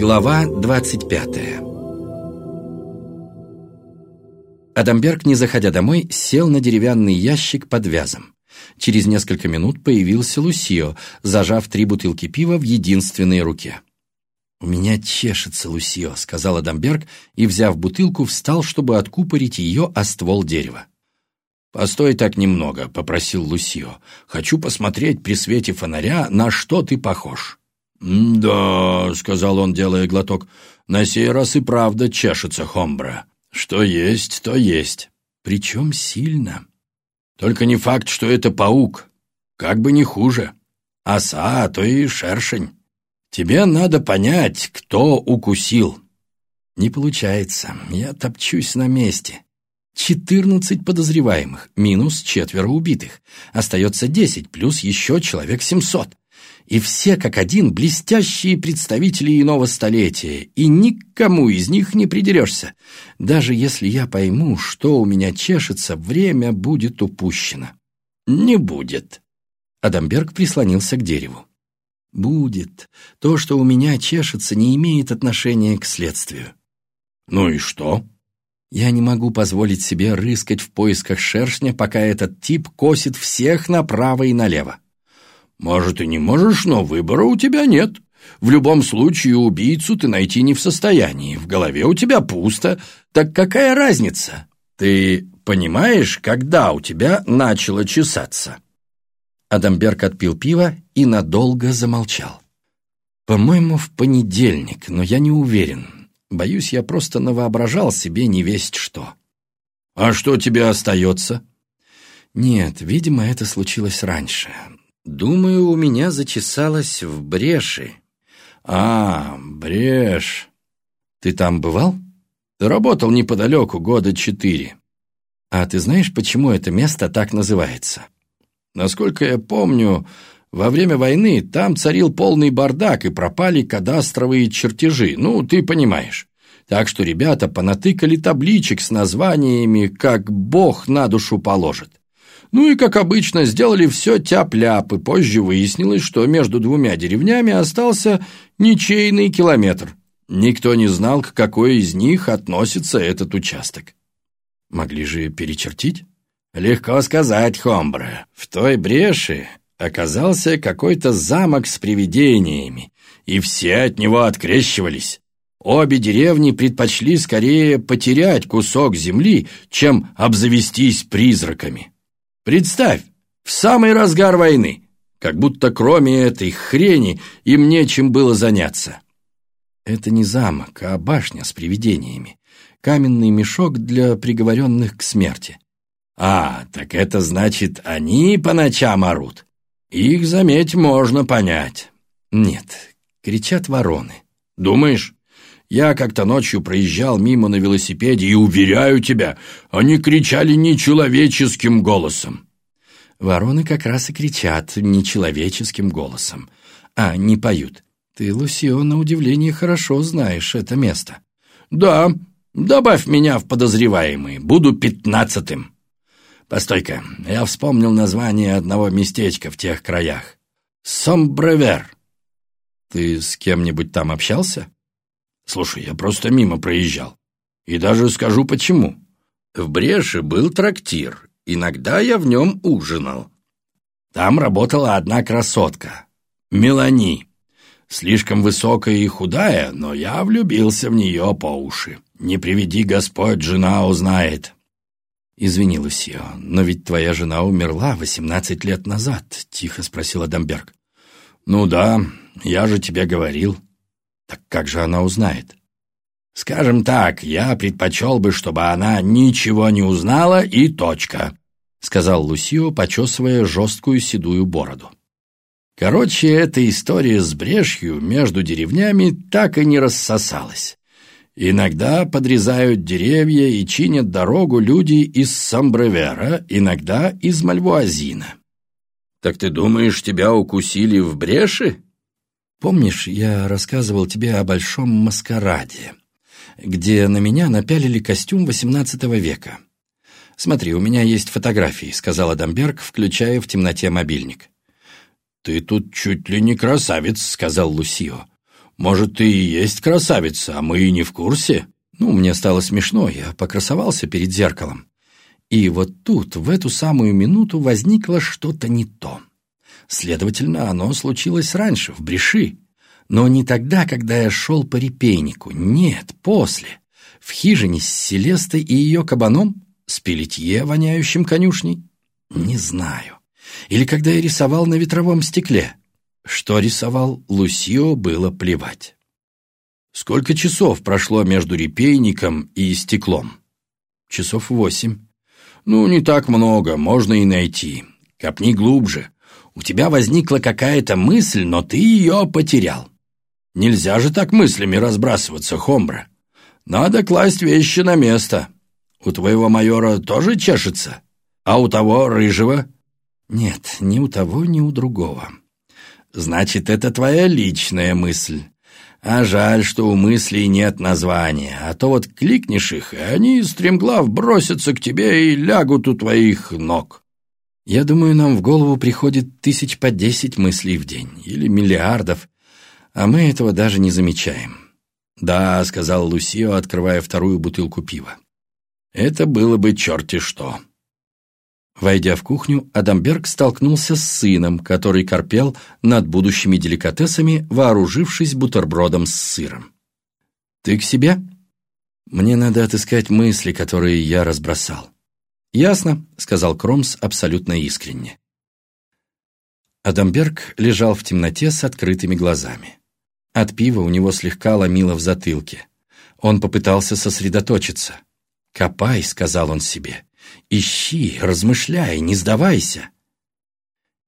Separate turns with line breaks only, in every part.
Глава 25 Адамберг, не заходя домой, сел на деревянный ящик под вязом. Через несколько минут появился Лусио, зажав три бутылки пива в единственной руке. «У меня чешется, Лусио», — сказал Адамберг, и, взяв бутылку, встал, чтобы откупорить ее о ствол дерева. «Постой так немного», — попросил Лусио. «Хочу посмотреть при свете фонаря, на что ты похож». «Да», — сказал он, делая глоток, — «на сей раз и правда чешется Хомбра. Что есть, то есть. Причем сильно. Только не факт, что это паук. Как бы не хуже. Оса, а то и шершень». Тебе надо понять, кто укусил. Не получается. Я топчусь на месте. Четырнадцать подозреваемых, минус четверо убитых. Остается десять, плюс еще человек семьсот. И все как один блестящие представители иного столетия, и никому из них не придерешься. Даже если я пойму, что у меня чешется, время будет упущено. Не будет. Адамберг прислонился к дереву. Будет. То, что у меня чешется, не имеет отношения к следствию. Ну и что? Я не могу позволить себе рыскать в поисках шершня, пока этот тип косит всех направо и налево. Может, и не можешь, но выбора у тебя нет. В любом случае убийцу ты найти не в состоянии. В голове у тебя пусто. Так какая разница? Ты понимаешь, когда у тебя начало чесаться?» Адамберг отпил пиво и надолго замолчал. «По-моему, в понедельник, но я не уверен. Боюсь, я просто навоображал себе не весть что». «А что тебе остается?» «Нет, видимо, это случилось раньше. Думаю, у меня зачесалось в бреши». «А, брешь. Ты там бывал?» «Ты работал неподалеку года четыре». «А ты знаешь, почему это место так называется?» Насколько я помню, во время войны там царил полный бардак и пропали кадастровые чертежи, ну, ты понимаешь. Так что ребята понатыкали табличек с названиями, как бог на душу положит. Ну и, как обычно, сделали все тяп-ляп, и позже выяснилось, что между двумя деревнями остался ничейный километр. Никто не знал, к какой из них относится этот участок. Могли же перечертить? Легко сказать, Хомбре. В той бреши оказался какой-то замок с привидениями, и все от него открещивались. Обе деревни предпочли скорее потерять кусок земли, чем обзавестись призраками. Представь, в самый разгар войны, как будто кроме этой хрени им нечем было заняться. Это не замок, а башня с привидениями. Каменный мешок для приговоренных к смерти. «А, так это значит, они по ночам орут? Их, заметь, можно понять». «Нет, кричат вороны». «Думаешь?» Я как-то ночью проезжал мимо на велосипеде, и, уверяю тебя, они кричали нечеловеческим голосом. Вороны как раз и кричат нечеловеческим голосом, а не поют. Ты, Лусио, на удивление хорошо знаешь это место. Да, добавь меня в подозреваемые, буду пятнадцатым. Постой-ка, я вспомнил название одного местечка в тех краях. Сомбревер. Ты с кем-нибудь там общался? Слушай, я просто мимо проезжал. И даже скажу почему. В Бреше был трактир. Иногда я в нем ужинал. Там работала одна красотка. Мелани. Слишком высокая и худая, но я влюбился в нее по уши. Не приведи Господь, жена узнает. «Извини, Лусио, но ведь твоя жена умерла восемнадцать лет назад», — тихо спросил Адамберг. «Ну да, я же тебе говорил». «Так как же она узнает?» «Скажем так, я предпочел бы, чтобы она ничего не узнала и точка», — сказал Лусио, почесывая жесткую седую бороду. Короче, эта история с брешью между деревнями так и не рассосалась. Иногда подрезают деревья и чинят дорогу люди из Самбревера, иногда из Мальвуазина. Так ты думаешь, тебя укусили в бреши? Помнишь, я рассказывал тебе о большом маскараде, где на меня напялили костюм XVIII века? Смотри, у меня есть фотографии, сказал Адамберг, включая в темноте мобильник. Ты тут чуть ли не красавец, сказал Лусио.
Может, ты и есть красавица, а мы и не в курсе?»
Ну, мне стало смешно, я покрасовался перед зеркалом. И вот тут, в эту самую минуту, возникло что-то не то. Следовательно, оно случилось раньше, в Бреши. Но не тогда, когда я шел по репейнику. Нет, после. В хижине с Селестой и ее кабаном? С Пелетье, воняющим конюшней? Не знаю. Или когда я рисовал на ветровом стекле? Что рисовал Лусио, было плевать. Сколько часов прошло между репейником и стеклом? Часов восемь. Ну, не так много, можно и найти. Копни глубже. У тебя возникла какая-то мысль, но ты ее потерял. Нельзя же так мыслями разбрасываться, Хомбра. Надо класть вещи на место. У твоего майора тоже чешется? А у того рыжего? Нет, ни у того, ни у другого. Значит, это твоя личная мысль. А жаль, что у мыслей нет названия, а то вот кликнешь их, и они, стремглав, бросятся к тебе и лягут у твоих ног. Я думаю, нам в голову приходит тысяч по десять мыслей в день, или миллиардов, а мы этого даже не замечаем. «Да», — сказал Лусио, открывая вторую бутылку пива. «Это было бы черти что». Войдя в кухню, Адамберг столкнулся с сыном, который корпел над будущими деликатесами, вооружившись бутербродом с сыром. «Ты к себе?» «Мне надо отыскать мысли, которые я разбросал». «Ясно», — сказал Кромс абсолютно искренне. Адамберг лежал в темноте с открытыми глазами. От пива у него слегка ломило в затылке. Он попытался сосредоточиться. «Копай», — сказал он себе, Ищи, размышляй, не сдавайся.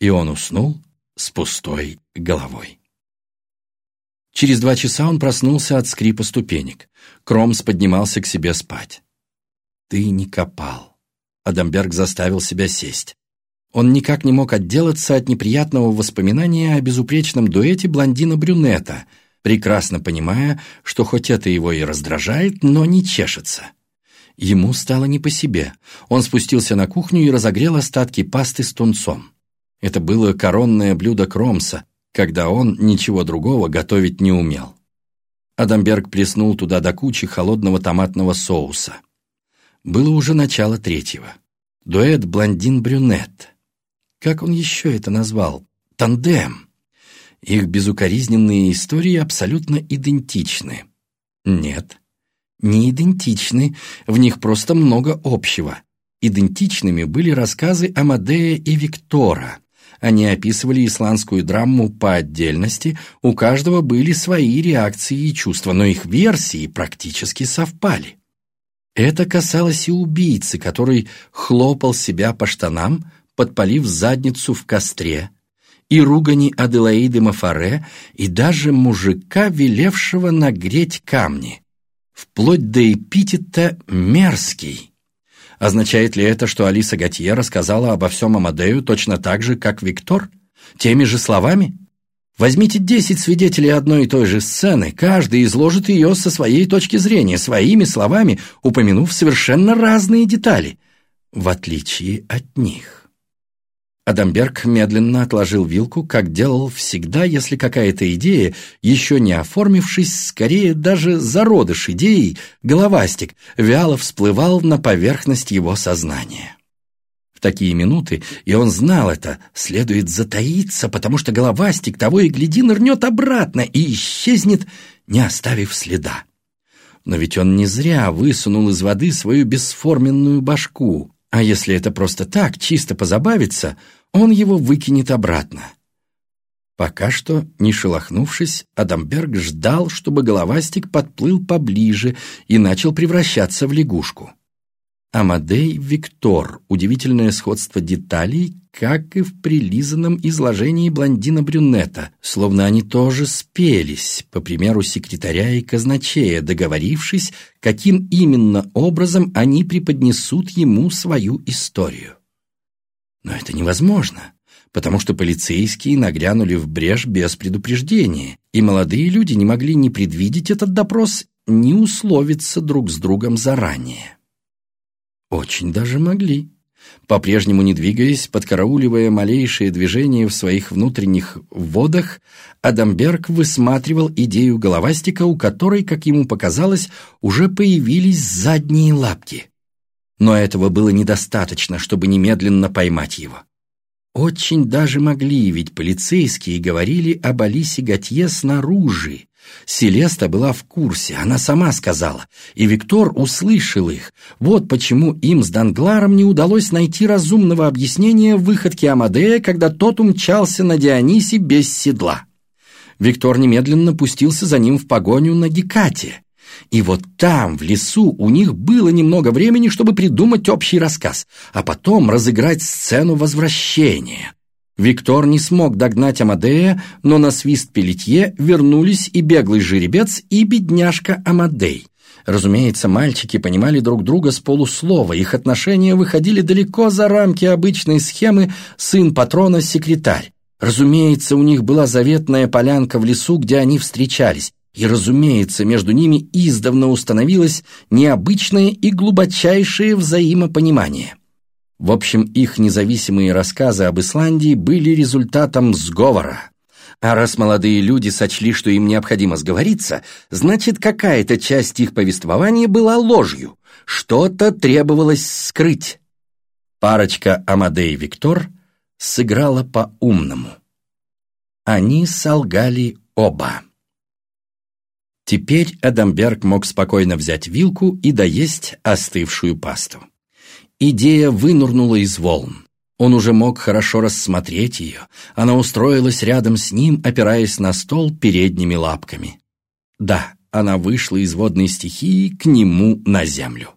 И он уснул с пустой головой. Через два часа он проснулся от скрипа ступенек. Кромс поднимался к себе спать. «Ты не копал». Адамберг заставил себя сесть. Он никак не мог отделаться от неприятного воспоминания о безупречном дуэте блондина-брюнета, прекрасно понимая, что хоть это его и раздражает, но не чешется. Ему стало не по себе. Он спустился на кухню и разогрел остатки пасты с тунцом. Это было коронное блюдо Кромса, когда он ничего другого готовить не умел. Адамберг плеснул туда до кучи холодного томатного соуса. Было уже начало третьего. Дуэт блондин-брюнет. Как он еще это назвал? Тандем. Их безукоризненные истории абсолютно идентичны. Нет, не идентичны, в них просто много общего. Идентичными были рассказы Амадея и Виктора. Они описывали исландскую драму по отдельности, у каждого были свои реакции и чувства, но их версии практически совпали. Это касалось и убийцы, который хлопал себя по штанам, подпалив задницу в костре, и ругани Аделаиды Мафаре, и даже мужика, велевшего нагреть камни вплоть до эпитета «мерзкий». Означает ли это, что Алиса Готье рассказала обо всем Амадею точно так же, как Виктор? Теми же словами? Возьмите десять свидетелей одной и той же сцены, каждый изложит ее со своей точки зрения, своими словами, упомянув совершенно разные детали, в отличие от них. Адамберг медленно отложил вилку, как делал всегда, если какая-то идея, еще не оформившись, скорее даже зародыш идеи, головастик, вяло всплывал на поверхность его сознания. Такие минуты, и он знал это, следует затаиться, потому что головастик того и гляди нырнет обратно и исчезнет, не оставив следа. Но ведь он не зря высунул из воды свою бесформенную башку. А если это просто так, чисто позабавиться, он его выкинет обратно. Пока что, не шелохнувшись, Адамберг ждал, чтобы головастик подплыл поближе и начал превращаться в лягушку. Амадей Виктор. Удивительное сходство деталей, как и в прилизанном изложении блондина-брюнета, словно они тоже спелись, по примеру секретаря и казначея, договорившись, каким именно образом они преподнесут ему свою историю. Но это невозможно, потому что полицейские нагрянули в брешь без предупреждения, и молодые люди не могли ни предвидеть этот допрос, ни условиться друг с другом заранее. Очень даже могли. По-прежнему не двигаясь, подкарауливая малейшие движения в своих внутренних водах, Адамберг высматривал идею головастика, у которой, как ему показалось, уже появились задние лапки. Но этого было недостаточно, чтобы немедленно поймать его. Очень даже могли, ведь полицейские говорили об Алисе Готье снаружи. Селеста была в курсе, она сама сказала, и Виктор услышал их. Вот почему им с Дангларом не удалось найти разумного объяснения выходки Амадея, когда тот умчался на Дионисе без седла. Виктор немедленно пустился за ним в погоню на Гекате. И вот там, в лесу, у них было немного времени, чтобы придумать общий рассказ, а потом разыграть сцену возвращения. Виктор не смог догнать Амадея, но на свист Пелетье вернулись и беглый жеребец, и бедняжка Амадей. Разумеется, мальчики понимали друг друга с полуслова, их отношения выходили далеко за рамки обычной схемы «сын патрона-секретарь». Разумеется, у них была заветная полянка в лесу, где они встречались, и, разумеется, между ними издавна установилось необычное и глубочайшее взаимопонимание. В общем, их независимые рассказы об Исландии были результатом сговора. А раз молодые люди сочли, что им необходимо сговориться, значит, какая-то часть их повествования была ложью, что-то требовалось скрыть. Парочка Амадей Виктор сыграла по-умному. Они солгали оба. Теперь Адамберг мог спокойно взять вилку и доесть остывшую пасту. Идея вынурнула из волн. Он уже мог хорошо рассмотреть ее. Она устроилась рядом с ним, опираясь на стол передними лапками. Да, она вышла из водной стихии к нему на землю.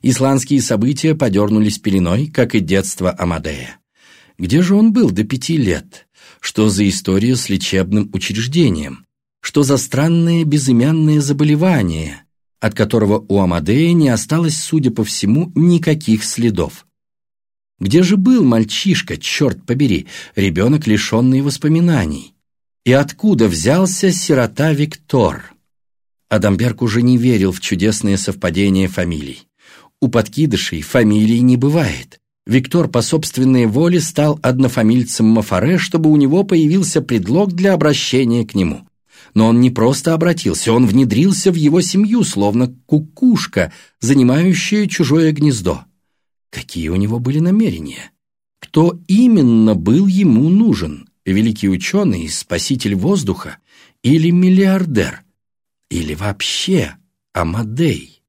Исландские события подернулись пеленой, как и детство Амадея. Где же он был до пяти лет? Что за история с лечебным учреждением? что за странное безымянное заболевание, от которого у Амадея не осталось, судя по всему, никаких следов. Где же был мальчишка, черт побери, ребенок, лишенный воспоминаний? И откуда взялся сирота Виктор? Адамберг уже не верил в чудесные совпадения фамилий. У подкидышей фамилий не бывает. Виктор по собственной воле стал однофамильцем Мафаре, чтобы у него появился предлог для обращения к нему. Но он не просто обратился, он внедрился в его семью, словно кукушка, занимающая чужое гнездо. Какие у него были намерения? Кто именно был ему нужен? Великий ученый, спаситель воздуха или миллиардер? Или вообще Амадей?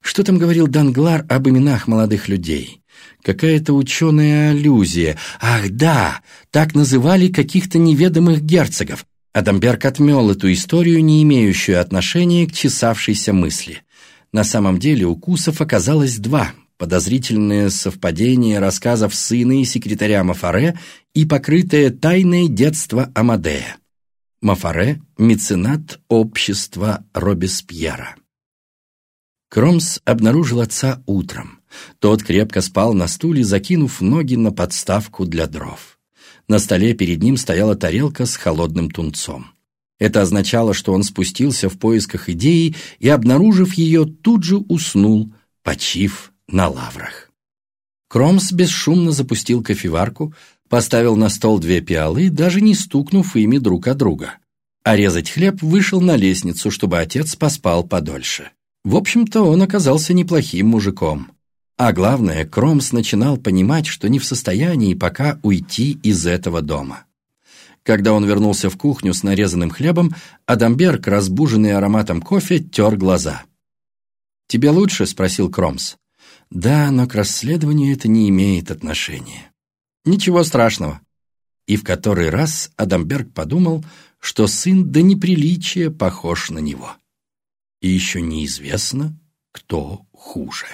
Что там говорил Данглар об именах молодых людей? Какая-то ученая аллюзия. Ах да, так называли каких-то неведомых герцогов. Адамберг отмел эту историю, не имеющую отношения к чесавшейся мысли. На самом деле укусов оказалось два – подозрительное совпадение рассказов сына и секретаря Мафаре и покрытое тайное детство Амадея. Мафаре – меценат общества Робеспьера. Кромс обнаружил отца утром. Тот крепко спал на стуле, закинув ноги на подставку для дров. На столе перед ним стояла тарелка с холодным тунцом. Это означало, что он спустился в поисках идеи и, обнаружив ее, тут же уснул, почив на лаврах. Кромс бесшумно запустил кофеварку, поставил на стол две пиалы, даже не стукнув ими друг от друга. А резать хлеб вышел на лестницу, чтобы отец поспал подольше. В общем-то, он оказался неплохим мужиком. А главное, Кромс начинал понимать, что не в состоянии пока уйти из этого дома. Когда он вернулся в кухню с нарезанным хлебом, Адамберг, разбуженный ароматом кофе, тер глаза. «Тебе лучше?» — спросил Кромс. «Да, но к расследованию это не имеет отношения». «Ничего страшного». И в который раз Адамберг подумал, что сын до неприличия похож на него. И еще неизвестно, кто хуже.